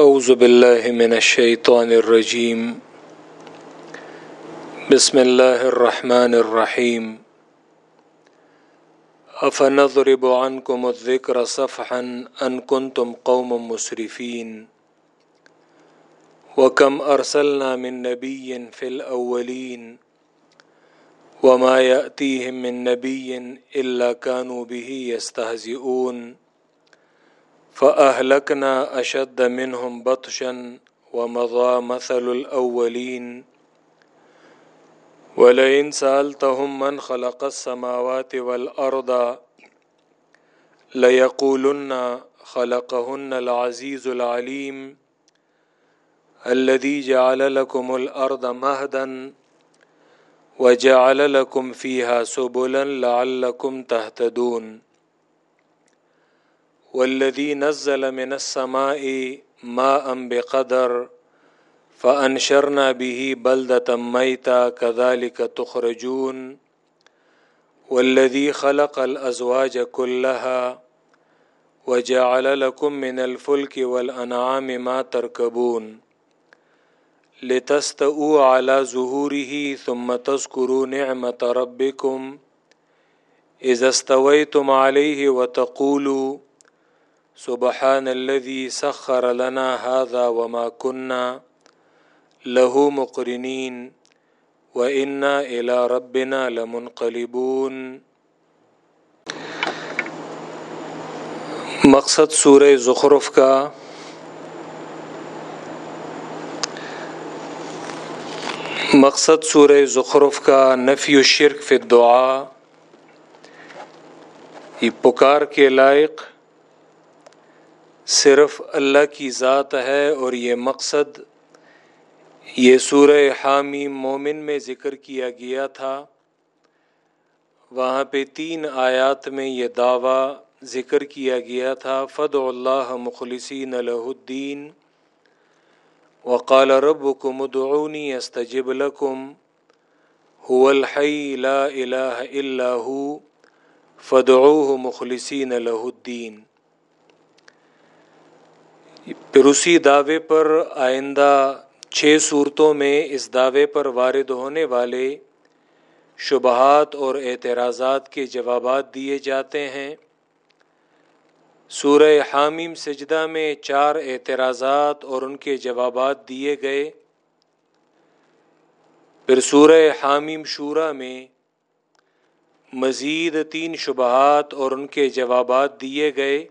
أعوذ بالله من الشيطان الرجيم. بسم الله الرحمن الرحيم. أفنضرب عنكم الذكر صفحا أن كنتم قوما مسرفين. وكم أرسلنا من نبي في الأولين. وما يأتيهم من نبي إلا كانوا به يستهزئون. فأهلكنا أشد منهم بطشا ومضى مثل الأولين ولئن سألتهم من خلق السماوات والأرض ليقولن خلقهن العزيز العليم الذي جعل لكم الأرض مهدا وجعل لكم فيها سبلا لعلكم تهتدون والذي نزل من السماء ماء بقدر فأنشرنا به بلدة ميتا كذلك تخرجون والذي خلق الأزواج كلها وجعل لكم من الفلك والأنعام ما تركبون لتستؤوا على ظهوره ثم تذكروا نعمة ربكم إذا استويتم عليه وتقولوا سبحان الذي سخر لنا هذا وما كنا له مقرنين وإنا إلى ربنا لمنقلبون. مقصد سورہ زخرف کا مقصد سورہ زخرف کا نفی الشرک فی الدعا یہ پکار کے لائق صرف اللہ کی ذات ہے اور یہ مقصد یہ سورہ حامی مومن میں ذکر کیا گیا تھا۔ وہاں پہ تین آیات میں یہ دعویٰ ذکر کیا گیا تھا۔ فد اللہ مخلصین الہ الدین وقال ربكم ادعوني استجب لكم۔ هو الحي لا اله الا هو۔ فدعوه مخلصین له الدین پھر اسی دعوے پر آئندہ چھ صورتوں میں اس دعوے پر وارد ہونے والے شبہات اور اعتراضات کے جوابات دیے جاتے ہیں۔ سورہ حامیم سجدہ میں چار اعتراضات اور ان کے جوابات دیے گئے۔ پھر سورہ حامیم شورہ میں مزید تین شبہات اور ان کے جوابات دیے گئے۔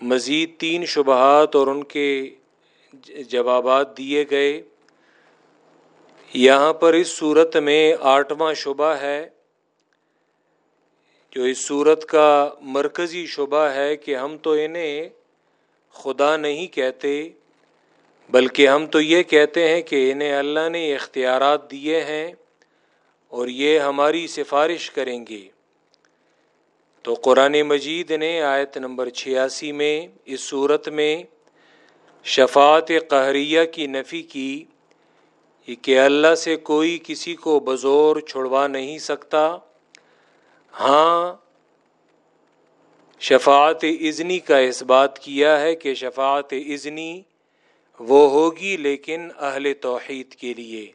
مزید تین شبہات اور ان کے جوابات دیے گئے۔ یہاں پر اس صورت میں آٹھواں شبہ ہے، جو اس صورت کا مرکزی شبہ ہے کہ ہم تو انہیں خدا نہیں کہتے، بلکہ ہم تو یہ کہتے ہیں کہ انہیں اللہ نے اختیارات دیے ہیں اور یہ ہماری سفارش کریں گے۔ تو قرآن مجید نے آیت نمبر چھیاسی میں اس صورت میں شفاعت قہریہ کی نفی کی کہ اللہ سے کوئی کسی کو بزور چھڑوا نہیں سکتا۔ ہاں شفاعت اذنی کا اس بات کیا ہے کہ شفاعت اذنی وہ ہوگی لیکن اہل توحید کے لیے۔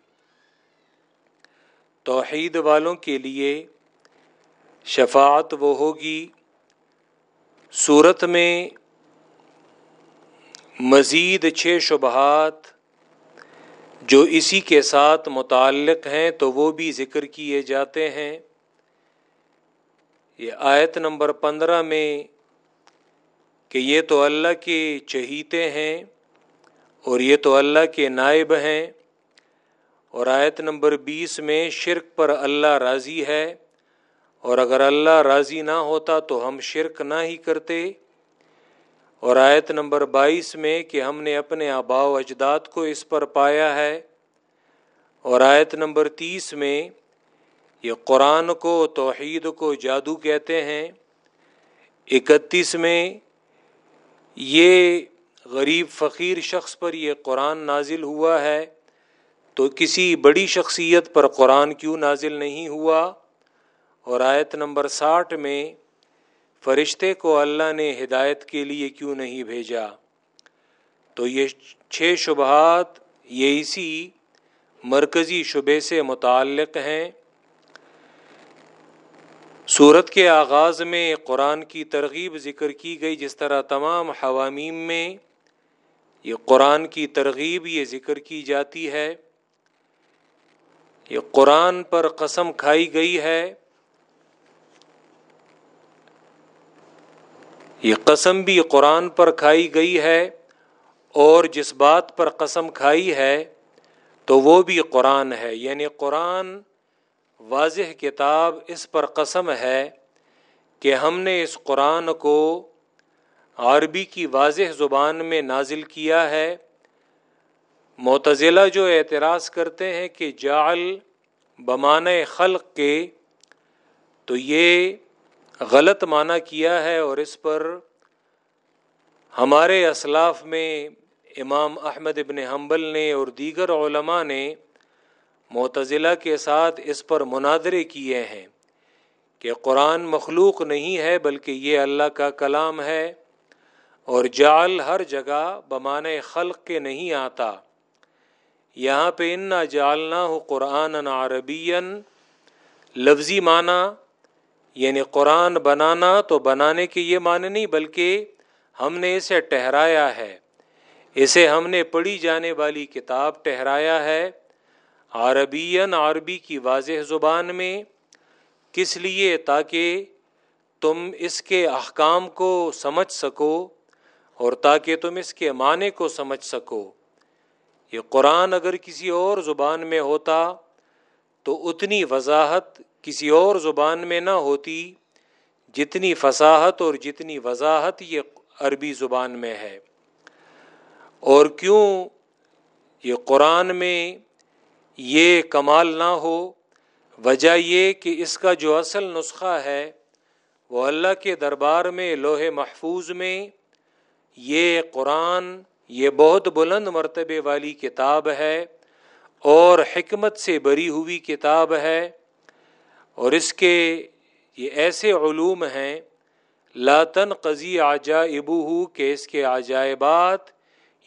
توحید والوں کے لیے شفاعت وہ ہوگی صورت میں مزید چھ شبہات جو اسی کے ساتھ متعلق ہیں تو وہ بھی ذکر کیے جاتے ہیں۔ یہ آیت نمبر پندرہ میں کہ یہ تو اللہ کے چہیتے ہیں اور یہ تو اللہ کے نائب ہیں اور آیت نمبر بیس میں شرک پر اللہ راضی ہے۔ اور اگر اللہ راضی نہ ہوتا تو ہم شرک نہ ہی کرتے۔ اور آیت نمبر بائیس میں کہ ہم نے اپنے آبا و اجداد کو اس پر پایا ہے۔ اور آیت نمبر تیس میں یہ قرآن کو، توحید کو جادو کہتے ہیں۔ اکتیس میں یہ غریب فقیر شخص پر یہ قرآن نازل ہوا ہے۔ تو کسی بڑی شخصیت پر قرآن کیوں نازل نہیں ہوا؟ اور آیت نمبر ساٹھ میں، فرشتے کو اللہ نے ہدایت کے لیے کیوں نہیں بھیجا؟ تو یہ چھ شبہات، یہ اسی مرکزی شبے سے متعلق ہیں۔ صورت کے آغاز میں قرآن کی ترغیب ذکر کی گئی، جس طرح تمام حوامیم میں یہ قرآن کی ترغیب یہ ذکر کی جاتی ہے۔ یہ قرآن پر قسم کھائی گئی ہے۔ یہ قسم بھی قرآن پر کھائی گئی ہے اور جس بات پر قسم کھائی ہے تو وہ بھی قرآن ہے۔ یعنی قرآن واضح کتاب اس پر قسم ہے کہ ہم نے اس قرآن کو عربی کی واضح زبان میں نازل کیا ہے۔ معتزلہ جو اعتراض کرتے ہیں کہ جعل بمان خلق کے تو یہ غلط معنی کیا ہے اور اس پر ہمارے اسلاف میں امام احمد ابن حنبل نے اور دیگر علماء نے معتزلہ کے ساتھ اس پر مناظرے کیے ہیں کہ قرآن مخلوق نہیں ہے بلکہ یہ اللہ کا کلام ہے اور جعل ہر جگہ بمان خلق کے نہیں آتا۔ یہاں پہ انا جالنا ہو قرآن عربی لفظی معنی یعنی قرآن بنانا تو بنانے کے یہ معنی نہیں بلکہ ہم نے اسے ٹہرایا ہے۔ اسے ہم نے پڑھی جانے والی کتاب ٹہرایا ہے۔ عربی عربی کی واضح زبان میں۔ کس لیے؟ تاکہ تم اس کے احکام کو سمجھ سکو اور تاکہ تم اس کے معنی کو سمجھ سکو۔ یہ قرآن اگر کسی اور زبان میں ہوتا تو اتنی وضاحت کسی اور زبان میں نہ ہوتی جتنی فصاحت اور جتنی وضاحت یہ عربی زبان میں ہے۔ اور کیوں یہ قرآن میں یہ کمال نہ ہو؟ وجہ یہ کہ اس کا جو اصل نسخہ ہے وہ اللہ کے دربار میں لوہے محفوظ میں، یہ قرآن، یہ بہت بلند مرتبے والی کتاب ہے اور حکمت سے بری ہوئی کتاب ہے۔ اور اس کے یہ ایسے علوم ہیں لاتن قضی آجا ابو ہو کہ اس کے عجائبات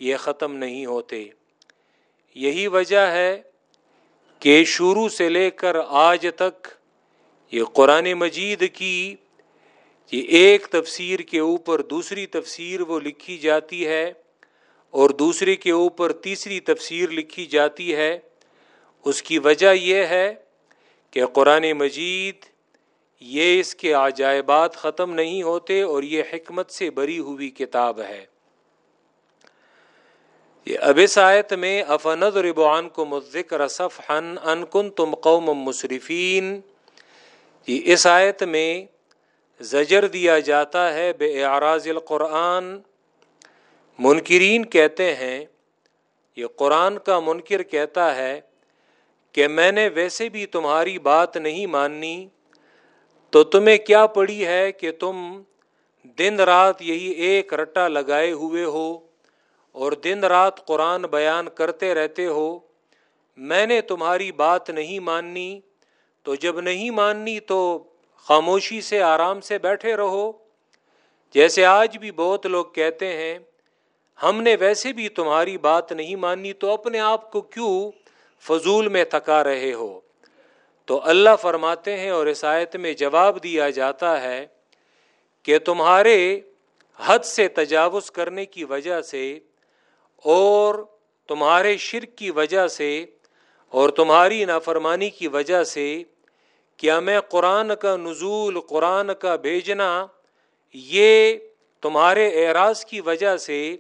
یہ ختم نہیں ہوتے۔ یہی وجہ ہے کہ شروع سے لے کر آج تک یہ قرآن مجید کی یہ ایک تفسیر کے اوپر دوسری تفسیر وہ لکھی جاتی ہے اور دوسرے کے اوپر تیسری تفسیر لکھی جاتی ہے۔ اس کی وجہ یہ ہے کہ قرآن مجید یہ اس کے عجائبات ختم نہیں ہوتے اور یہ حکمت سے بری ہوئی کتاب ہے۔ یہ اب آیت میں افند ربوان کو مذکر رصف ہن ان کن تم قوم مصرفین یہ اس آیت میں زجر دیا جاتا ہے بے اعراض القرآن۔ منکرین کہتے ہیں، یہ قرآن کا منکر کہتا ہے کہ میں نے ویسے بھی تمہاری بات نہیں ماننی تو تمہیں کیا پڑی ہے کہ تم دن رات یہی ایک رٹا لگائے ہوئے ہو اور دن رات قرآن بیان کرتے رہتے ہو؟ میں نے تمہاری بات نہیں ماننی تو جب نہیں ماننی تو خاموشی سے آرام سے بیٹھے رہو۔ جیسے آج بھی بہت لوگ کہتے ہیں، ہم نے ویسے بھی تمہاری بات نہیں مانی، تو اپنے آپ کو کیوں فضول میں تھکا رہے ہو۔ تو اللہ فرماتے ہیں اور اس آیت میں جواب دیا جاتا ہے کہ تمہارے حد سے تجاوز کرنے کی وجہ سے اور تمہارے شرک کی وجہ سے اور تمہاری نافرمانی کی وجہ سے کیا میں قرآن کا نزول، قرآن کا بھیجنا یہ تمہارے اعراض کی وجہ سے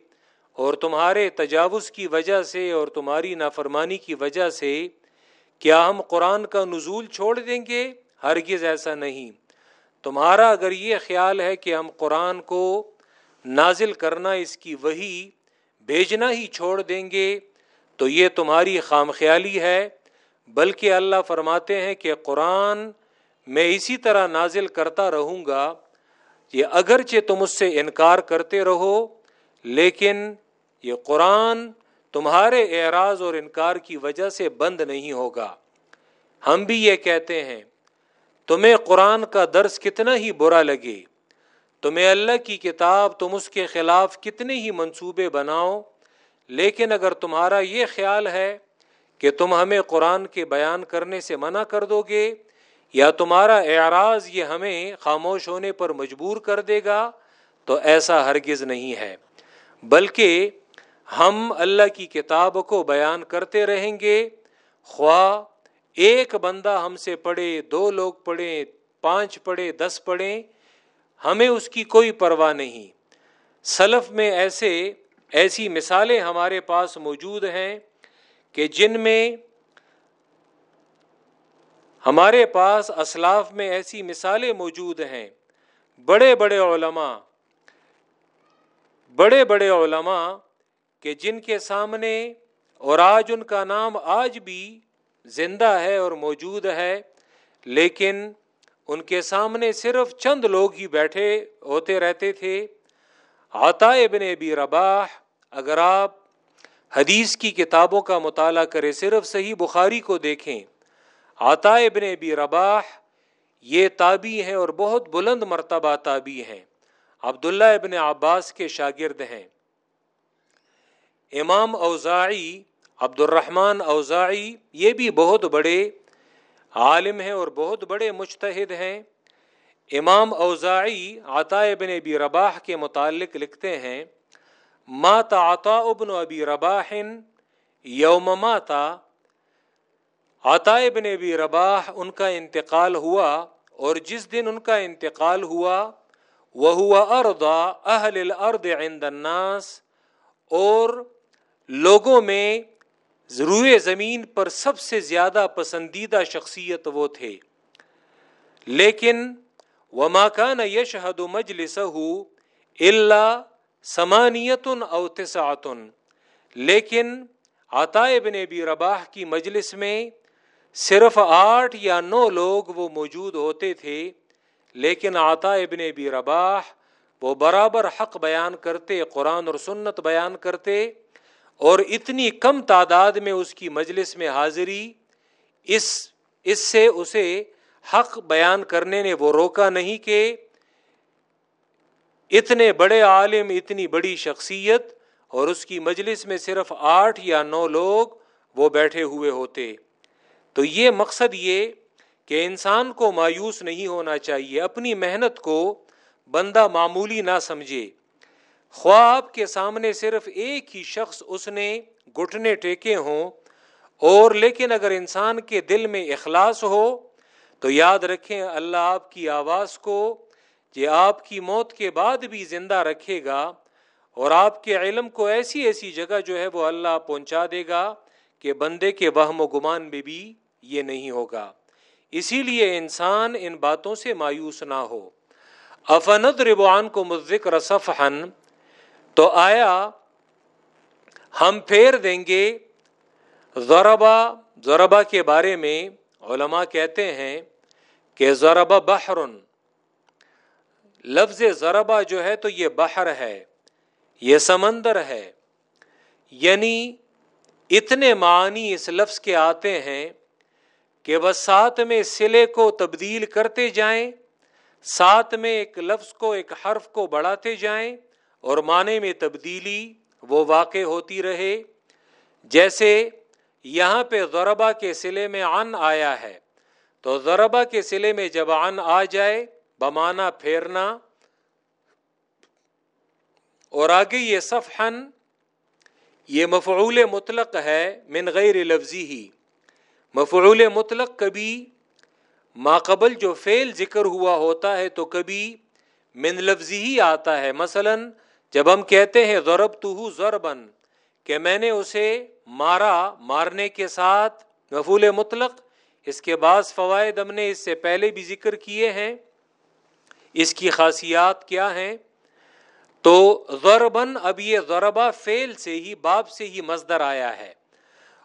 اور تمہارے تجاوز کی وجہ سے اور تمہاری نافرمانی کی وجہ سے کیا ہم قرآن کا نزول چھوڑ دیں گے؟ ہرگز ایسا نہیں۔ تمہارا اگر یہ خیال ہے کہ ہم قرآن کو نازل کرنا، اس کی وہی بھیجنا ہی چھوڑ دیں گے، تو یہ تمہاری خام خیالی ہے۔ بلکہ اللہ فرماتے ہیں کہ قرآن میں اسی طرح نازل کرتا رہوں گا، یہ اگرچہ تم اس سے انکار کرتے رہو، لیکن یہ قرآن تمہارے اعراض اور انکار کی وجہ سے بند نہیں ہوگا۔ ہم بھی یہ کہتے ہیں، تمہیں قرآن کا درس کتنا ہی برا لگے، تمہیں اللہ کی کتاب، تم اس کے خلاف کتنے ہی منصوبے بناؤ، لیکن اگر تمہارا یہ خیال ہے کہ تم ہمیں قرآن کے بیان کرنے سے منع کر دو گے، یا تمہارا اعراض یہ ہمیں خاموش ہونے پر مجبور کر دے گا، تو ایسا ہرگز نہیں ہے۔ بلکہ ہم اللہ کی کتاب کو بیان کرتے رہیں گے۔ خواہ ایک بندہ ہم سے پڑھے، دو لوگ پڑھیں، پانچ پڑھے، دس پڑھیں، ہمیں اس کی کوئی پرواہ نہیں۔ سلف میں ایسے، ایسی مثالیں ہمارے پاس موجود ہیں کہ جن میں ہمارے پاس اسلاف میں ایسی مثالیں موجود ہیں۔ بڑے بڑے علماء، بڑے بڑے علماء کہ جن کے سامنے اور آج ان کا نام آج بھی زندہ ہے اور موجود ہے، لیکن ان کے سامنے صرف چند لوگ ہی بیٹھے ہوتے رہتے تھے۔ عطا ابن ابی رباح، اگر آپ حدیث کی کتابوں کا مطالعہ کریں، صرف صحیح بخاری کو دیکھیں۔ عطا ابن ابی رباح یہ تابی ہیں اور بہت بلند مرتبہ تابی ہیں۔ عبداللہ ابن عباس کے شاگرد ہیں۔ امام اوزاعی عبد الرحمن اوزاعی یہ بھی بہت بڑے عالم ہیں اور بہت بڑے مشتحد ہیں۔ امام اوزاعی عطا ابن ابی رباح کے متعلق لکھتے ہیں ماتا عطا ابن ابی رباح یوم ماتا عطا ابن ابی رباح ان کا انتقال ہوا اور جس دن ان کا انتقال ہوا وہ ہوا اردا اہل الارض عند الناس اور لوگوں میں روئے زمین پر سب سے زیادہ پسندیدہ شخصیت وہ تھے۔ لیکن وہ ماکان یشہد مجلس اللہ سمانیتن اوتسعتن لیکن عطا ابن ابی رباح کی مجلس میں صرف آٹھ یا نو لوگ وہ موجود ہوتے تھے، لیکن عطا ابن ابی رباح وہ برابر حق بیان کرتے، قرآن اور سنت بیان کرتے۔ اور اتنی کم تعداد میں اس کی مجلس میں حاضری، اس اس سے اسے حق بیان کرنے نے وہ روکا نہیں کہ اتنے بڑے عالم، اتنی بڑی شخصیت اور اس کی مجلس میں صرف آٹھ یا نو لوگ وہ بیٹھے ہوئے ہوتے۔ تو یہ مقصد یہ کہ انسان کو مایوس نہیں ہونا چاہیے، اپنی محنت کو بندہ معمولی نہ سمجھے۔ خواب کے سامنے صرف ایک ہی شخص اس نے گھٹنے ٹیکے ہوں، اور لیکن اگر انسان کے دل میں اخلاص ہو، تو یاد رکھیں اللہ آپ کی آواز کو یہ آپ کی موت کے بعد بھی زندہ رکھے گا، اور آپ کے علم کو ایسی ایسی جگہ جو ہے وہ اللہ پہنچا دے گا کہ بندے کے وہم و گمان میں بھی یہ نہیں ہوگا۔ اسی لیے انسان ان باتوں سے مایوس نہ ہو۔ افند ربوان کو مذکر صفحن تو آیا، ہم پھیر دیں گے۔ ضربا ضربا کے بارے میں علماء کہتے ہیں کہ ضربا بحرن لفظ ضربا جو ہے تو یہ بحر ہے، یہ سمندر ہے۔ یعنی اتنے معنی اس لفظ کے آتے ہیں کہ بس ساتھ میں سلے کو تبدیل کرتے جائیں، ساتھ میں ایک لفظ کو، ایک حرف کو بڑھاتے جائیں۔ اور معنی میں تبدیلی وہ واقع ہوتی رہے، جیسے یہاں پہ ضربا کے سلے میں ان آیا ہے۔ تو ضربا کے سلے میں جب ان آ جائے بمانا پھیرنا۔ اور آگے یہ صفحن یہ مفعول مطلق ہے من غیر لفظی ہی۔ مفعول مطلق کبھی ماقبل جو فعل ذکر ہوا ہوتا ہے تو کبھی من لفظی ہی آتا ہے۔ مثلاً جب ہم کہتے ہیں ضرب تو ضربن کہ میں نے اسے مارا، مارنے کے ساتھ مفول مطلق، اس کے بعض فوائد ہم نے اس سے پہلے بھی ذکر کیے ہیں۔ اس کی خاصیات کیا ہیں؟ تو ضربن اب یہ ضربہ فیل سے ہی، باب سے ہی مزدر آیا ہے۔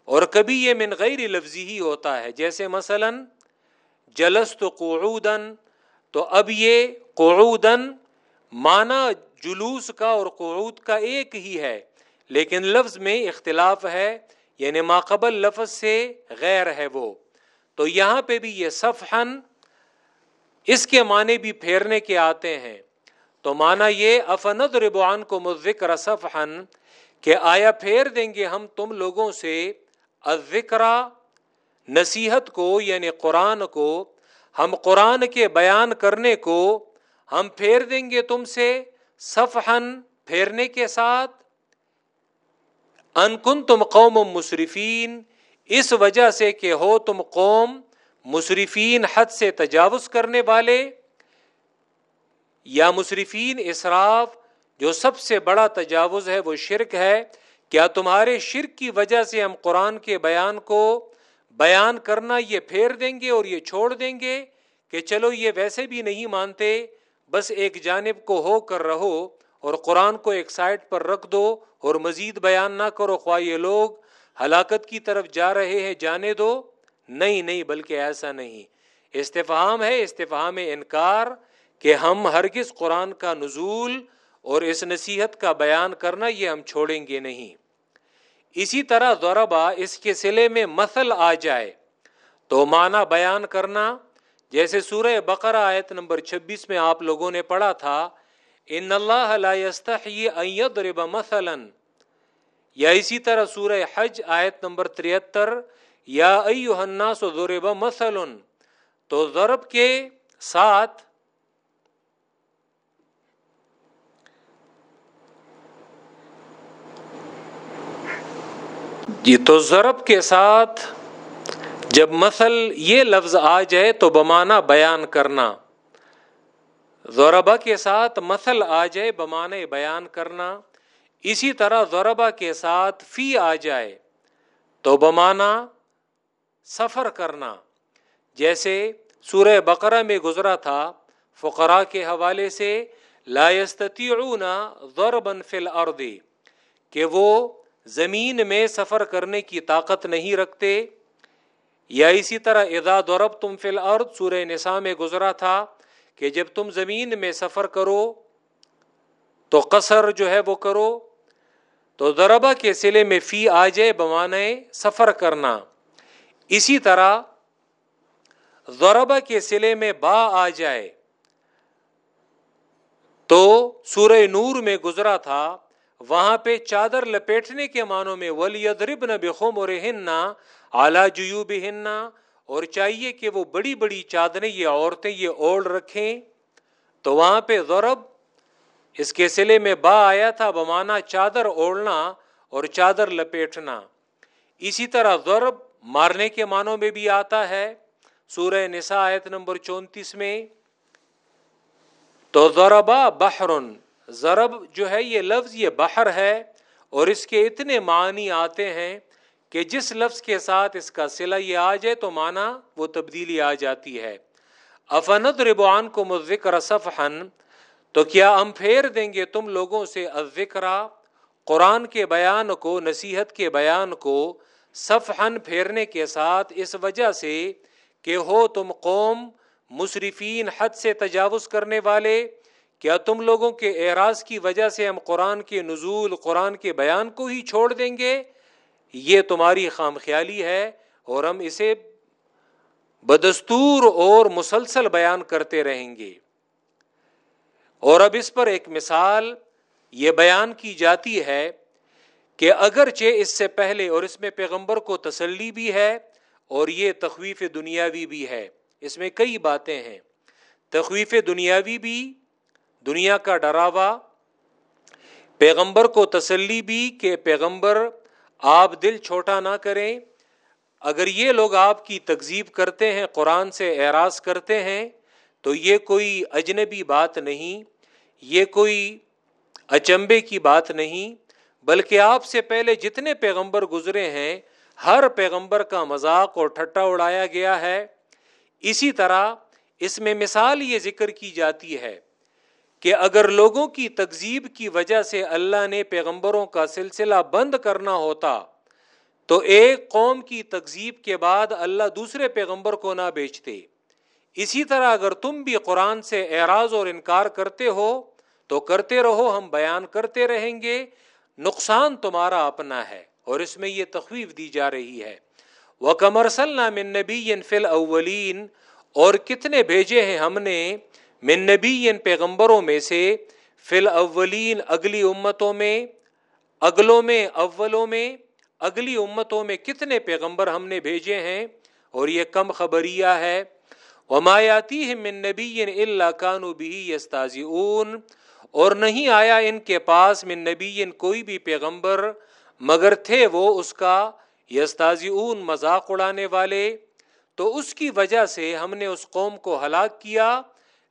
اور کبھی یہ من غیر لفظی ہی ہوتا ہے۔ جیسے مثلا، جلست قعودن تو اب یہ قعودن مانا جلوس کا اور قعود کا ایک ہی ہے، لیکن لفظ میں اختلاف ہے یعنی ماقبل لفظ سے غیر ہے وہ۔ تو یہاں پہ بھی یہ صفحن اس کے معنی بھی پھیرنے کے آتے ہیں۔ تو مانا یہ افند ربوان کو مذکر صفحن کہ آیا پھیر دیں گے ہم تم لوگوں سے ذکرا نصیحت کو یعنی قرآن کو، ہم قرآن کے بیان کرنے کو، ہم پھیر دیں گے تم سے صفحن پھیرنے کے ساتھ انکن تم قوم مصرفین اس وجہ سے کہ ہو تم قوم مصرفین حد سے تجاوز کرنے والے، یا مصرفین اسراف، جو سب سے بڑا تجاوز ہے، وہ شرک ہے، کیا تمہارے شرک کی وجہ سے ہم قرآن کے بیان کو بیان کرنا یہ پھیر دیں گے اور یہ چھوڑ دیں گے کہ چلو یہ ویسے بھی نہیں مانتے؟ بس ایک جانب کو ہو کر رہو اور قرآن کو ایک سائڈ پر رکھ دو اور مزید بیان نہ کرو، خواہ یہ لوگ ہلاکت کی طرف جا رہے ہیں، جانے دو۔ نہیں نہیں، بلکہ ایسا نہیں۔ استفہام ہے، استفہام انکار کہ ہم ہرگز قرآن کا نزول اور اس نصیحت کا بیان کرنا یہ ہم چھوڑیں گے نہیں۔ اسی طرح ضربا اس کے سلے میں مثل آ جائے۔ تو معنی بیان کرنا جیسے سورہ بقرہ آیت نمبر چھبیس میں آپ لوگوں نے پڑھا تھا، ان اللہ لا يستحي ان يضرب مثلا۔ یا اسی طرح سورہ حج آیت نمبر 73 یا ایوہ الناس ضرب مثل تو ضرب کے ساتھ جی تو ضرب کے ساتھ جب مثل یہ لفظ آ جائے تو بمانا بیان کرنا۔ زوربا کے ساتھ مثل آ جائے بمانے بیان کرنا۔ اسی طرح زوربا کے ساتھ فی آ جائے تو بمانا سفر کرنا۔ جیسے سورہ بقرہ میں گزرا تھا فقرا کے حوالے سے لا يستطيعون ضربا في الارض، کہ وہ زمین میں سفر کرنے کی طاقت نہیں رکھتے۔ یا اسی طرح اذا ضرب تم فی الارض، سورہ نساء میں گزرا تھا کہ جب تم زمین میں سفر کرو تو قصر جو ہے وہ کرو، تو ضربہ کے سلے میں فی آ جائے بمانے سفر کرنا۔ اسی طرح ضربہ کے سلے میں با آ جائے تو سورہ نور میں گزرا تھا وہاں پہ چادر لپیٹنے کے معنوں میں ولی ادرب نہ بےخوم اور اعلی جیوب ہننا اور چاہیے کہ وہ بڑی بڑی چادریں یہ عورتیں یہ اوڑھ رکھیں۔ تو وہاں پہ غورب اس کے سلے میں با آیا تھا، بمانا چادر اوڑھنا اور چادر لپیٹنا۔ اسی طرح غورب مارنے کے معنوں میں بھی آتا ہے، سورہ نساء آیت نمبر چونتیس میں۔ تو ضربا بحرن ضرب جو ہے یہ لفظ یہ بحر ہے اور اس کے اتنے معنی آتے ہیں کہ جس لفظ کے ساتھ اس کا سلا یہ آ جائے تو مانا وہ تبدیلی آ جاتی ہے۔ افنت ربوان کو مذکر صفحن تو کیا ہم پھیر دیں گے تم لوگوں سے ذکرا قرآن کے بیان کو، نصیحت کے بیان کو صفحن پھیرنے کے ساتھ اس وجہ سے کہ ہو تم قوم مصرفین حد سے تجاوز کرنے والے کیا تم لوگوں کے اعراض کی وجہ سے ہم قرآن کے نزول، قرآن کے بیان کو ہی چھوڑ دیں گے؟ یہ تمہاری خام خیالی ہے اور ہم اسے بدستور اور مسلسل بیان کرتے رہیں گے۔ اور اب اس پر ایک مثال یہ بیان کی جاتی ہے کہ اگرچہ اس سے پہلے اور اس میں پیغمبر کو تسلی بھی ہے اور یہ تخویف دنیاوی بھی ہے۔ اس میں کئی باتیں ہیں۔ تخویف دنیاوی بھی دنیا کا ڈراوا، پیغمبر کو تسلی بھی کہ پیغمبر آپ دل چھوٹا نہ کریں۔ اگر یہ لوگ آپ کی تکزیب کرتے ہیں، قرآن سے اعراض کرتے ہیں، تو یہ کوئی اجنبی بات نہیں، یہ کوئی اچمبے کی بات نہیں، بلکہ آپ سے پہلے جتنے پیغمبر گزرے ہیں، ہر پیغمبر کا مذاق اور ٹھٹا اڑایا گیا ہے۔ اسی طرح اس میں مثال یہ ذکر کی جاتی ہے کہ اگر لوگوں کی تکزیب کی وجہ سے اللہ نے پیغمبروں کا سلسلہ بند کرنا ہوتا، تو ایک قوم کی تکزیب کے بعد اللہ دوسرے پیغمبر کو نہ بیچتے۔ اسی طرح اگر تم بھی قرآن سے اعراض اور انکار کرتے ہو، تو کرتے رہو، ہم بیان کرتے رہیں گے۔ نقصان تمہارا اپنا ہے اور اس میں یہ تخویف دی جا رہی ہے۔ وہ کمرسل نام نبی فل اولین اور کتنے بھیجے ہیں ہم نے؟ من نبی ان پیغمبروں میں سے فل اولین اگلی امتوں میں، اگلوں میں، اولوں میں، اگلی امتوں میں کتنے پیغمبر ہم نے بھیجے ہیں؟ اور یہ کم خبریہ ہے۔ ومایاتی من نبی اللہ کانو بھی یستازی اور نہیں آیا ان کے پاس من نبی کوئی بھی پیغمبر، مگر تھے وہ اس کا یستازی مذاق اڑانے والے۔ تو اس کی وجہ سے ہم نے اس قوم کو ہلاک کیا۔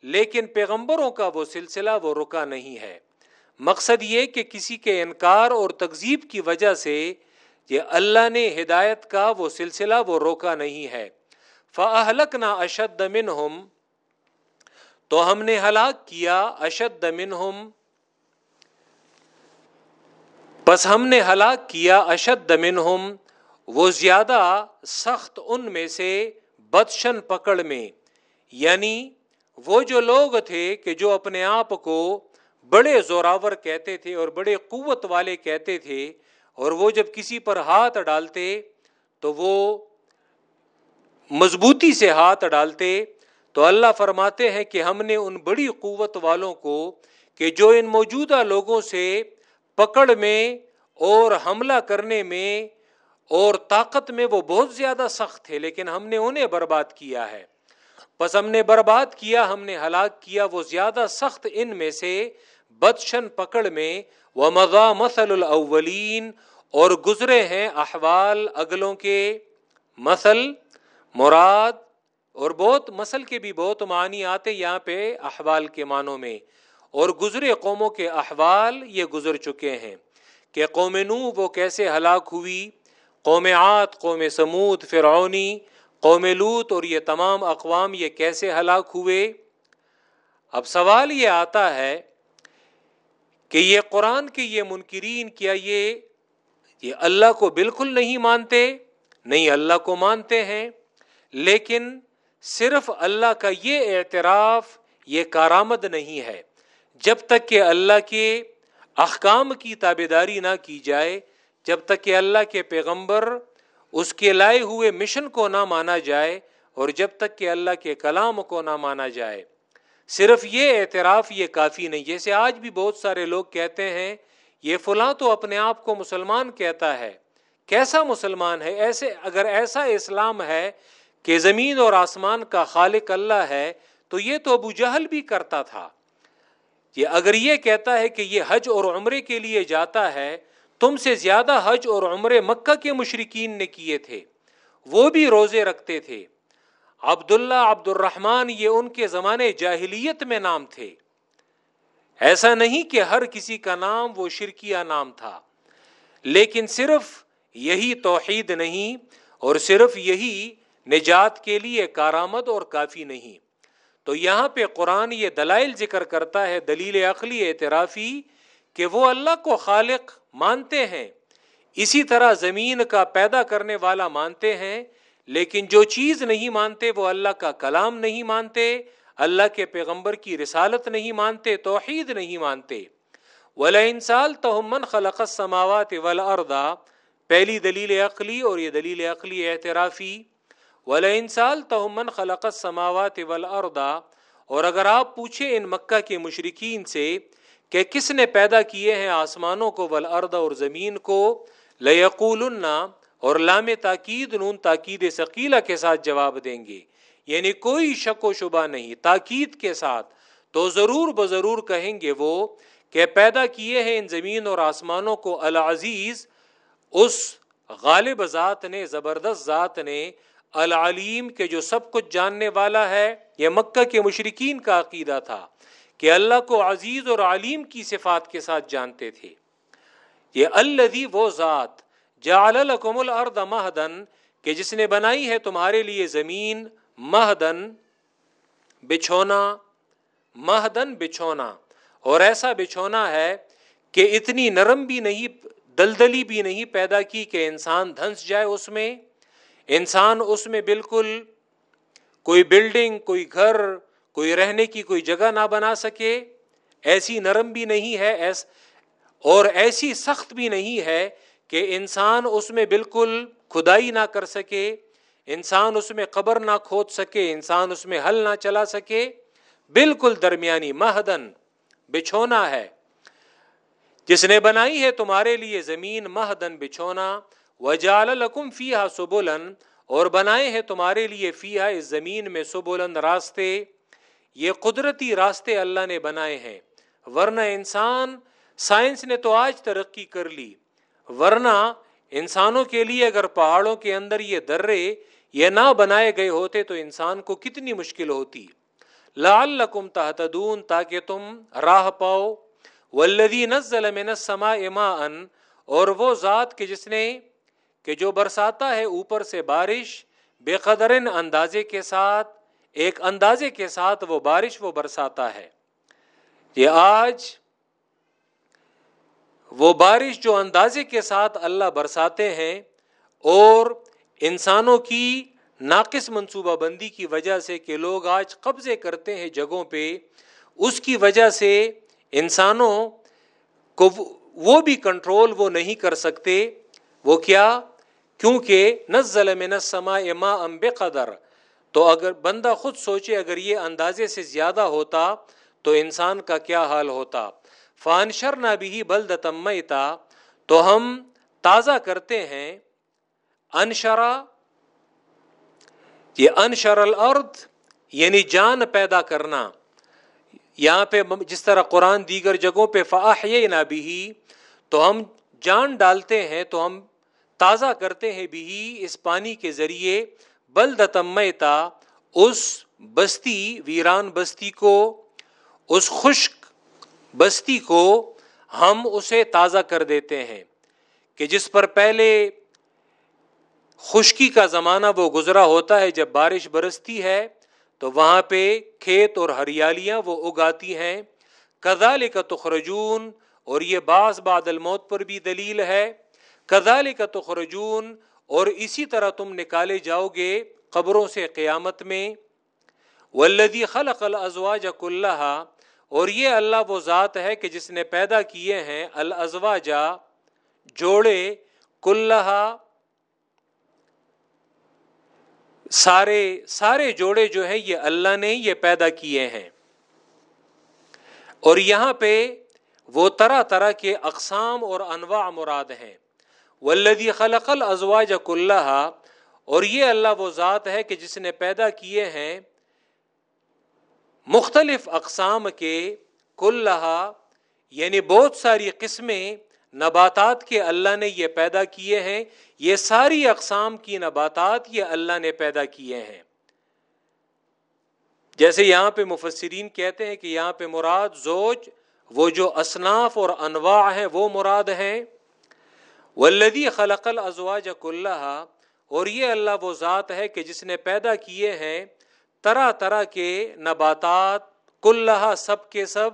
لیکن پیغمبروں کا وہ سلسلہ وہ رکا نہیں ہے۔ مقصد یہ کہ کسی کے انکار اور تکذیب کی وجہ سے یہ اللہ نے ہدایت کا وہ سلسلہ وہ روکا نہیں ہے۔ فلک نہ اشد من تو ہم نے ہلاک کیا اشد من بس ہم نے ہلاک کیا اشد من وہ زیادہ سخت ان میں سے بدشن پکڑ میں یعنی وہ جو لوگ تھے کہ جو اپنے آپ کو بڑے زوراور کہتے تھے اور بڑے قوت والے کہتے تھے، اور وہ جب کسی پر ہاتھ ڈالتے تو وہ مضبوطی سے ہاتھ ڈالتے، تو اللہ فرماتے ہیں کہ ہم نے ان بڑی قوت والوں کو کہ جو ان موجودہ لوگوں سے پکڑ میں اور حملہ کرنے میں اور طاقت میں وہ بہت زیادہ سخت تھے، لیکن ہم نے انہیں برباد کیا ہے۔ بس ہم نے برباد کیا، ہم نے ہلاک کیا، وہ زیادہ سخت ان میں سے بدشن پکڑ میں۔ وہ مزا مسل الاولین اور گزرے ہیں احوال اگلوں کے۔ مسل مراد، اور بہت مسل کے بھی بہت معنی آتے یہاں پہ احوال کے معنوں میں۔ اور گزرے قوموں کے احوال یہ گزر چکے ہیں کہ قوم نو وہ کیسے ہلاک ہوئی۔ قوم عاد، قوم سمود فرعونی قوم لوت اور یہ تمام اقوام یہ کیسے ہلاک ہوئے؟ اب سوال یہ آتا ہے کہ یہ قرآن کے یہ منکرین کیا یہ یہ اللہ کو بالکل نہیں مانتے؟ نہیں اللہ کو مانتے ہیں، لیکن صرف اللہ کا یہ اعتراف، یہ کارآمد نہیں ہے۔ جب تک کہ اللہ کے احکام کی تابے داری نہ کی جائے، جب تک کہ اللہ کے پیغمبر اس کے لائے ہوئے مشن کو نہ مانا جائے اور جب تک کہ اللہ کے کلام کو نہ مانا جائے۔ صرف یہ اعتراف یہ کافی نہیں، جیسے آج بھی بہت سارے لوگ کہتے ہیں، یہ فلاں تو اپنے آپ کو مسلمان کہتا ہے۔ کیسا مسلمان ہے؟ ایسے، اگر ایسا اسلام ہے کہ زمین اور آسمان کا خالق اللہ ہے، تو یہ تو ابو جہل بھی کرتا تھا۔ یہ اگر یہ کہتا ہے کہ یہ حج اور عمرے کے لیے جاتا ہے تم سے زیادہ حج اور عمرے مکہ کے مشرقین نے کیے تھے۔ وہ بھی روزے رکھتے تھے۔ عبداللہ عبد الرحمان یہ ان کے زمانے جاہلیت میں نام تھے۔ ایسا نہیں کہ ہر کسی کا نام وہ شرکیہ نام تھا۔ لیکن صرف یہی توحید نہیں اور صرف یہی نجات کے لیے کارآمد اور کافی نہیں۔ تو یہاں پہ قرآن یہ دلائل ذکر کرتا ہے، دلیل عقلی اعترافی کہ وہ اللہ کو خالق مانتے ہیں۔ اسی طرح زمین کا پیدا کرنے والا مانتے ہیں، لیکن جو چیز نہیں مانتے وہ اللہ کا کلام نہیں مانتے، اللہ کے پیغمبر کی رسالت نہیں مانتے، توحید نہیں مانتے۔ ولا انسال تہمن خلق سماوات ولا پہلی دلیل عقلی اور یہ دلیل عقلی اعترافی۔ ولا انسال تہمن خلق سماوات ولا اور اگر آپ پوچھیں ان مکہ کے مشرقین سے کہ کس نے پیدا کیے ہیں آسمانوں کو ولاد اور زمین کو؟ لقول اور لام تاکید نون تاکید ثقیلا کے ساتھ جواب دیں گے۔ یعنی کوئی شک و شبہ نہیں، تاکید کے ساتھ۔ تو ضرور بضرور کہیں گے وہ کہ پیدا کیے ہیں ان زمین اور آسمانوں کو العزیز، اس غالب ذات نے، زبردست ذات نے، العلیم کے جو سب کچھ جاننے والا ہے، یہ مکہ کے مشرقین کا عقیدہ تھا۔ کہ اللہ کو عزیز اور علیم کی صفات کے ساتھ جانتے تھے۔ یہ اللہ وہ ذات جعل لکم الارض مہدن، کہ جس نے بنائی ہے تمہارے لیے زمین مہدن، بچھونا مہدن بچھونا۔ اور ایسا بچھونا ہے کہ اتنی نرم بھی نہیں، دلدلی بھی نہیں پیدا کی کہ انسان دھنس جائے اس میں۔ انسان اس میں بالکل کوئی بلڈنگ کوئی گھر کوئی رہنے کی کوئی جگہ نہ بنا سکے، ایسی نرم بھی نہیں ہے، ایس اور ایسی سخت بھی نہیں ہے کہ انسان اس میں بالکل کھدائی نہ کر سکے، انسان اس میں قبر نہ کھود سکے، انسان اس میں حل نہ چلا سکے۔ بالکل درمیانی مہدن بچھونا ہے۔ جس نے بنائی ہے تمہارے لیے زمین مہدن بچھونا۔ وجال لکم فیہا سبلن، اور بنائے ہیں تمہارے لیے فیہا اس زمین میں سبلن راستے۔ یہ قدرتی راستے اللہ نے بنائے ہیں۔ ورنہ انسان سائنس نے تو آج ترقی کر لی۔ ورنہ انسانوں کے لیے اگر پہاڑوں کے اندر یہ درے یہ نہ بنائے گئے ہوتے تو انسان کو کتنی مشکل ہوتی۔ لعلکم تحتدون تاکہ تم راہ پاؤ۔ والذی نزل من السماء ماء اور وہ ذات کے جس نے، کہ جو برساتا ہے اوپر سے بارش، بے قدر اندازے کے ساتھ ایک اندازے کے ساتھ وہ بارش وہ برساتا ہے۔ یہ آج وہ بارش جو اندازے کے ساتھ اللہ برساتے ہیں اور انسانوں کی ناقص منصوبہ بندی کی وجہ سے کہ لوگ آج قبضے کرتے ہیں جگہوں پہ، اس کی وجہ سے انسانوں کو وہ بھی کنٹرول وہ نہیں کر سکتے۔ وہ کیا؟ کیونکہ نزل من السماء ماء بقدر۔ تو اگر بندہ خود سوچے اگر یہ اندازے سے زیادہ ہوتا تو انسان کا کیا حال ہوتا؟ فانشر نہ بھی بلد تو ہم تازہ کرتے ہیں انشرا، یہ انشر الارض یعنی جان پیدا کرنا۔ یہاں پہ جس طرح قرآن دیگر جگہوں پہ فاح نہ بھی تو ہم جان ڈالتے ہیں، تو ہم تازہ کرتے ہیں بھی اس پانی کے ذریعے۔ بلد تمتا اس بستی، ویران بستی کو، اس خشک بستی کو ہم اسے تازہ کر دیتے ہیں، کہ جس پر پہلے خشکی کا زمانہ وہ گزرا ہوتا ہے، جب بارش برستی ہے، تو وہاں پہ کھیت اور ہریالیاں وہ اگاتی ہیں۔ کدال کا تخرجون، اور یہ بعض بادل موت پر بھی دلیل ہے۔ کدال کا تخرجون اور اسی طرح تم نکالے جاؤ گے قبروں سے قیامت میں۔ ولدی خلق الازواج کلّہ اور یہ اللہ وہ ذات ہے کہ جس نے پیدا کیے ہیں الازواجا جوڑے کلّہ سارے سارے جوڑے جو ہیں، یہ اللہ نے یہ پیدا کیے ہیں۔ اور یہاں پہ وہ طرح طرح کے اقسام اور انواع مراد ہیں۔ ولدی خلق الازواج کلّہ اور یہ اللہ وہ ذات ہے کہ جس نے پیدا کیے ہیں مختلف اقسام کے کلّہ یعنی بہت ساری قسمیں نباتات کے اللہ نے یہ پیدا کیے ہیں، یہ ساری اقسام کی نباتات یہ اللہ نے پیدا کیے ہیں۔ جیسے یہاں پہ مفسرین کہتے ہیں کہ یہاں پہ مراد زوج، وہ جو اصناف اور انواع ہیں وہ مراد ہیں۔ ولدی خلق الازواج کلّہ اور یہ اللہ وہ ذات ہے کہ جس نے پیدا کیے ہیں طرح طرح کے نباتات کلّہ سب کے سب،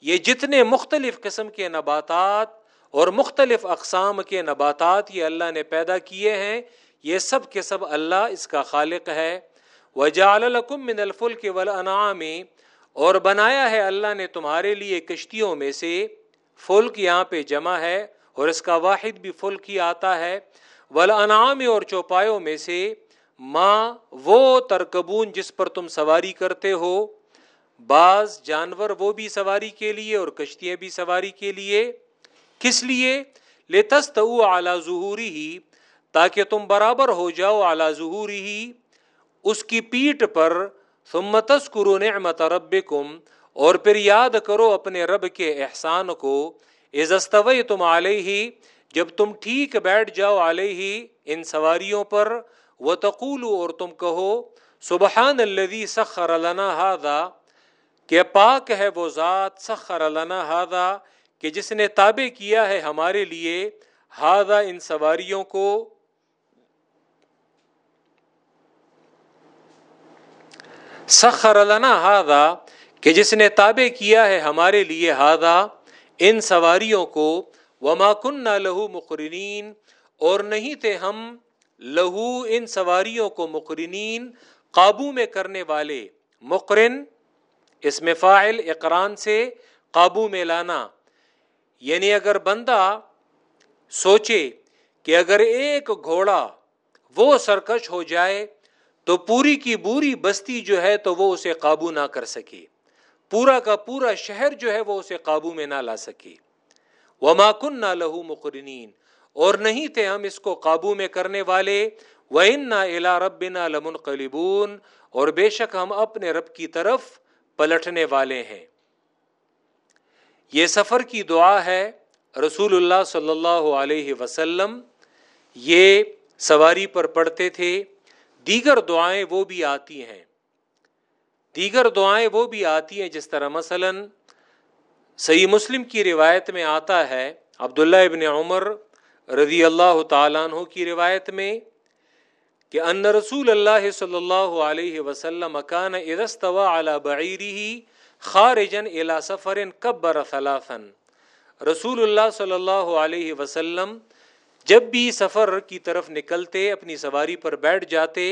یہ جتنے مختلف قسم کے نباتات اور مختلف اقسام کے نباتات یہ اللہ نے پیدا کیے ہیں، یہ سب کے سب اللہ اس کا خالق ہے۔ وجالکم من الفل کے ولانعام اور بنایا ہے اللہ نے تمہارے لیے کشتیوں میں سے، فلک یہاں پہ جمع ہے۔ اور اس کا واحد بھی فلک ہی آتا ہے۔ ولانعام اور چوپایوں میں سے ماں وہ ترکبون جس پر تم سواری کرتے ہو۔ بعض جانور وہ بھی سواری کے لیے اور کشتیاں بھی سواری کے لیے۔ کس لیے؟ لے تست اعلی ظہوری ہی تاکہ تم برابر ہو جاؤ اعلی ظہوری ہی اس کی پیٹ پر سمتس کرو نعمت رب اور پھر یاد کرو اپنے رب کے احسان کو۔ عزستوئی تم علیہ ہی جب تم ٹھیک بیٹھ جاؤ علیہ ہی ان سواریوں پر وہ تقولو اور تم کہو، سبحان الذي سخر لنا هذا۔ کہ پاک ہے وہ ذات، سخر لنا هذا، کہ جس نے تابع کیا ہے ہمارے لیے۔ ہاضا ان سواریوں کو۔ سخر لنا ہاضا کہ جس نے تابع کیا ہے ہمارے لیے ہاضا ان سواریوں کو وما کن نہ لہو مقرنین، اور نہیں تھے ہم لہو ان سواریوں کو مقرنین قابو میں کرنے والے، مقرن، اس میں فائل اقران سے قابو میں لانا۔ یعنی اگر بندہ سوچے کہ اگر ایک گھوڑا وہ سرکش ہو جائے تو پوری کی بوری بستی جو ہے تو وہ اسے قابو نہ کر سکے۔ پورا کا پورا شہر جو ہے وہ اسے قابو میں نہ لا سکے وہ ماکن نہ لہو مقرنین اور نہیں تھے ہم اس کو قابو میں کرنے والے۔ وہ ان نہ الا رب نہ لمن قلیبون اور بے شک ہم اپنے رب کی طرف پلٹنے والے ہیں۔ یہ سفر کی دعا ہے رسول اللہ صلی اللہ علیہ وسلم۔ یہ سواری پر پڑھتے تھے۔ دیگر دعائیں وہ بھی آتی ہیں۔ دیگر دعائیں وہ بھی آتی ہیں جس طرح مثلا صحیح مسلم کی روایت میں آتا ہے، عبداللہ ابن عمر رضی اللہ تعالیٰ عنہ کی روایت میں کہ ان رسول اللہ صلی اللہ علیہ وسلم مکان ادستوا علی بعیری خارجن الى سفر کبر ثلاثا۔ رسول اللہ صلی اللہ علیہ وسلم جب بھی سفر کی طرف نکلتے، اپنی سواری پر بیٹھ جاتے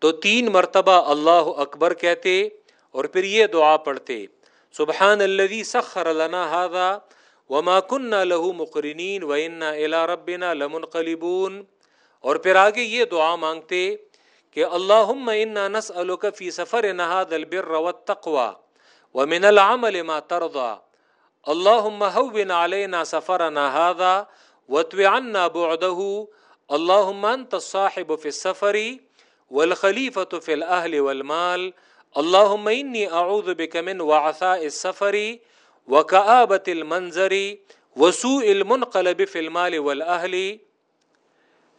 تو تین مرتبہ اللہ اکبر کہتے اور پھر یہ دعا پڑھتے سبحان الذي سخر لنا هذا وما كنا له مقرنين وانا الى ربنا لمنقلبون. اور پھر آگے یہ دعا مانگتے کہ اللہم انا نسألك في سفرنا هذا البر والتقوى ومن العمل ما ترضى اللهم هون علينا سفرنا هذا واتو عنا بعده. اللهم انت الصاحب في السفر. والخلیفۃ فی الاهل والمال اللهم انی اعوذ بك من وعثاء السفر وكآبة المنظر وسوء المنقلب فی المال والاهل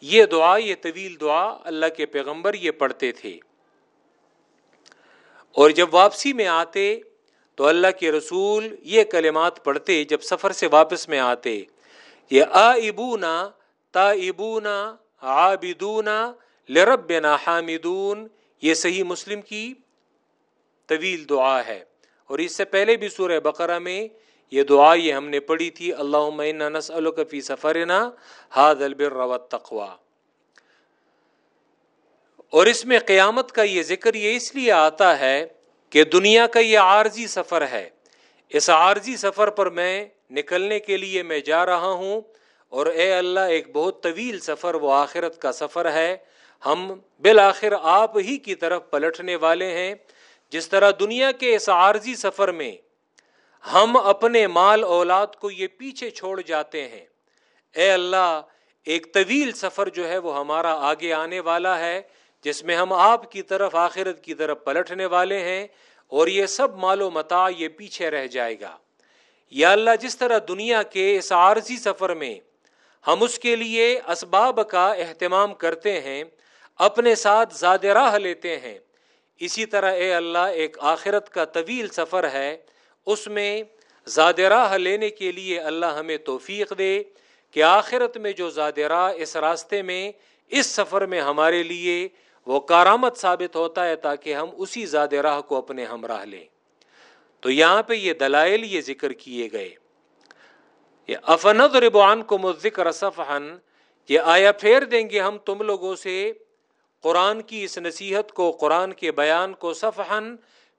یہ دعا، یہ طویل دعا اللہ کے پیغمبر یہ پڑھتے تھے۔ اور جب واپسی میں آتے تو اللہ کے رسول یہ کلمات پڑھتے جب سفر سے واپس میں آتے۔ یہ آبونا تا ابونا عابدونا لربنا حامدون، یہ صحیح مسلم کی طویل دعا ہے۔ اور اس سے پہلے بھی سورہ بقرہ میں یہ دعا یہ ہم نے پڑھی تھی اللہ نسألک فی سفرنا حاد البر والتقوى اور اس میں قیامت کا یہ ذکر یہ اس لیے آتا ہے کہ دنیا کا یہ عارضی سفر ہے۔ اس عارضی سفر پر میں نکلنے کے لیے میں جا رہا ہوں اور اے اللہ، ایک بہت طویل سفر، وہ آخرت کا سفر ہے۔ ہم بالآخر آپ ہی کی طرف پلٹنے والے ہیں۔ جس طرح دنیا کے اس عارضی سفر میں ہم اپنے مال اولاد کو یہ پیچھے چھوڑ جاتے ہیں۔ اے اللہ، ایک طویل سفر جو ہے وہ ہمارا آگے آنے والا ہے، جس میں ہم آپ کی طرف، آخرت کی طرف پلٹنے والے ہیں اور یہ سب مال و متا یہ پیچھے رہ جائے گا۔ یا اللہ، جس طرح دنیا کے اس عارضی سفر میں ہم اس کے لیے اسباب کا اہتمام کرتے ہیں اپنے ساتھ زیادہ راہ لیتے ہیں۔ اسی طرح اے اللہ، ایک آخرت کا طویل سفر ہے۔ اس میں زیادہ راہ لینے کے لیے اللہ ہمیں توفیق دے کہ آخرت میں جو زیادہ راہ اس راستے میں، اس سفر میں ہمارے لیے وہ کارآمد ثابت ہوتا ہے تاکہ ہم اسی زیادہ راہ کو اپنے ہمراہ لیں۔ تو یہاں پہ یہ دلائل یہ ذکر کیے گئے۔ یہ افند ربوان کو مذکر صفحن یہ آیا پھیر دیں گے ہم تم لوگوں سے۔ قرآن کی اس نصیحت کو، قرآن کے بیان کو صفحن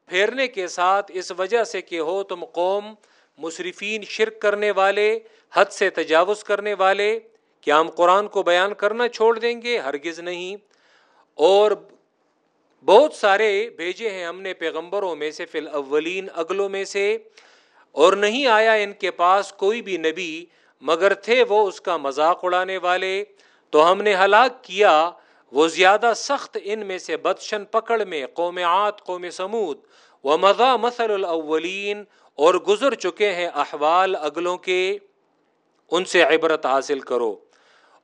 پھیرنے کے ساتھ اس وجہ سے کہ ہو تم قوم، مصرفین شرک کرنے والے، حد سے تجاوز کرنے والے، کیا ہم قرآن کو بیان کرنا چھوڑ دیں گے؟ ہرگز نہیں۔ اور بہت سارے بھیجے ہیں ہم نے پیغمبروں میں سے، فی الاولین اگلوں میں سے، اور نہیں آیا ان کے پاس کوئی بھی نبی، مگر تھے وہ اس کا مذاق اڑانے والے۔ تو ہم نے ہلاک کیا وہ زیادہ سخت ان میں سے بدشن پکڑ میں قوم عاد، قوم سمود و مزا مسل الاولین اور گزر چکے ہیں احوال اگلوں کے، ان سے عبرت حاصل کرو۔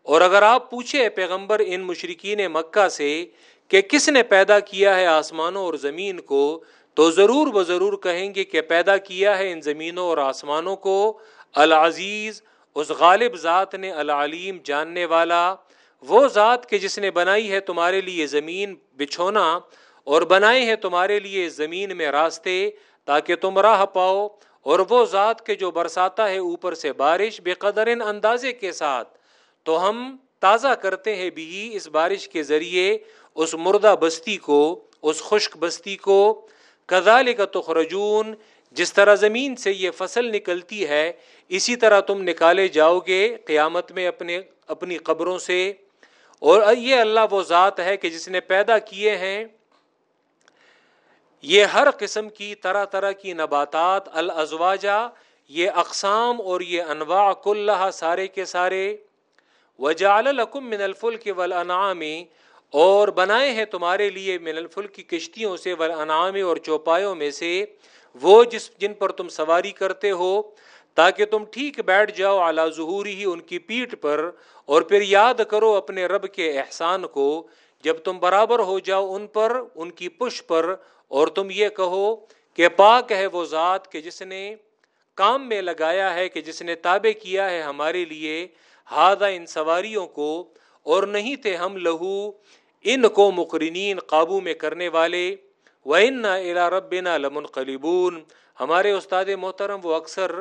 اور اگر آپ پوچھے پیغمبر ان مشرقین مکہ سے کہ کس نے پیدا کیا ہے آسمانوں اور زمین کو، تو ضرور و ضرور کہیں گے کہ پیدا کیا ہے ان زمینوں اور آسمانوں کو۔ العزیز، اس غالب ذات نے العلیم جاننے والا وہ ذات کے جس نے بنائی ہے تمہارے لیے زمین بچھونا اور بنائے ہیں تمہارے لیے زمین میں راستے تاکہ تم راہ پاؤ، اور وہ ذات کے جو برساتا ہے اوپر سے بارش بے قدر اندازے کے ساتھ۔ تو ہم تازہ کرتے ہیں بھی اس بارش کے ذریعے اس مردہ بستی کو، اس خشک بستی کو۔ کزال کا تخرجون، جس طرح زمین سے یہ فصل نکلتی ہے، اسی طرح تم نکالے جاؤ گے قیامت میں اپنے، اپنی قبروں سے۔ اور یہ اللہ وہ ذات ہے کہ جس نے پیدا کیے ہیں۔ یہ ہر قسم کی طرح طرح کی نباتات الازواجہ یہ اقسام اور یہ انواع کلّہ سارے کے سارے۔ وجال القم من الفل کے ولانعامی اور بنائے ہیں تمہارے لیے من الفل کی کشتیوں سے ولانعام اور چوپایوں میں سے۔ وہ جس جن پر تم سواری کرتے ہو تاکہ تم ٹھیک بیٹھ جاؤ اعلیٰ ظہوری ہی ان کی پیٹھ پر، اور پھر یاد کرو اپنے رب کے احسان کو، جب تم برابر ہو جاؤ ان پر، ان کی پش پر، اور تم یہ کہو کہ پاک ہے وہ ذات کہ جس نے کام میں لگایا ہے، کہ جس نے تابع کیا ہے ہمارے لیے ہادہ ان سواریوں کو، اور نہیں تھے ہم لہو ان کو مقرنین قابو میں کرنے والے۔ و ان الا رب لمن قلیبون ہمارے استاد محترم وہ اکثر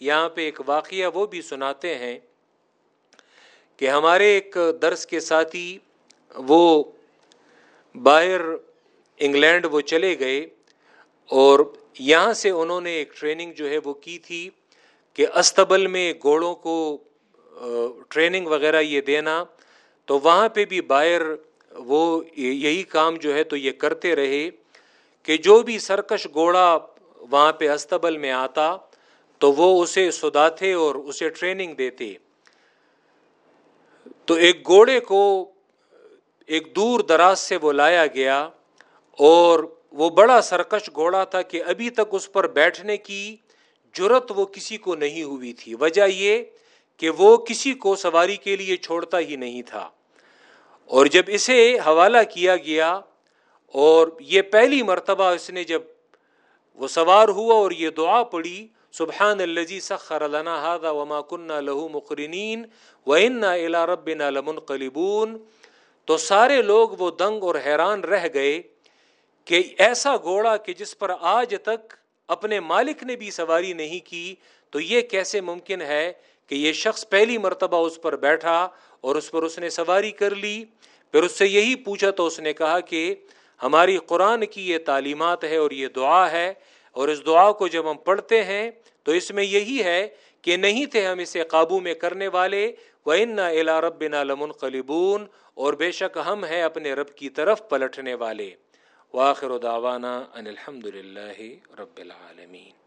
یہاں پہ ایک واقعہ وہ بھی سناتے ہیں کہ ہمارے ایک درس کے ساتھی وہ باہر انگلینڈ وہ چلے گئے اور یہاں سے انہوں نے ایک ٹریننگ جو ہے وہ کی تھی کہ استبل میں گھوڑوں کو ٹریننگ وغیرہ یہ دینا، تو وہاں پہ بھی باہر وہ یہی کام جو ہے تو یہ کرتے رہے کہ جو بھی سرکش گھوڑا وہاں پہ استبل میں آتا تو وہ اسے سداتے اور اسے ٹریننگ دیتے۔ تو ایک گھوڑے کو ایک دور دراز سے وہ لایا گیا اور وہ بڑا سرکش گھوڑا تھا کہ ابھی تک اس پر بیٹھنے کی جرت وہ کسی کو نہیں ہوئی تھی۔ وجہ یہ کہ وہ کسی کو سواری کے لیے چھوڑتا ہی نہیں تھا۔ اور جب اسے حوالہ کیا گیا اور یہ پہلی مرتبہ اس نے جب وہ سوار ہوا اور یہ دعا پڑی سبحان الجی سخر لنا هذا وما كنا له مقرنين وانا الى ربنا لمنقلبون تو سارے لوگ وہ دنگ اور حیران رہ گئے کہ ایسا گھوڑا کہ جس پر آج تک اپنے مالک نے بھی سواری نہیں کی، تو یہ کیسے ممکن ہے کہ یہ شخص پہلی مرتبہ اس پر بیٹھا اور اس پر اس نے سواری کر لی؟ پھر اس سے یہی پوچھا تو اس نے کہا کہ ہماری قرآن کی یہ تعلیمات ہے اور یہ دعا ہے اور اس دعا کو جب ہم پڑھتے ہیں تو اس میں یہی ہے کہ نہیں تھے ہم اسے قابو میں کرنے والے و ان رَبِّنَا رب لمن اور بے شک ہم ہیں اپنے رب کی طرف پلٹنے والے۔ واخر دعوانا ان الحمد للہ رب العالمین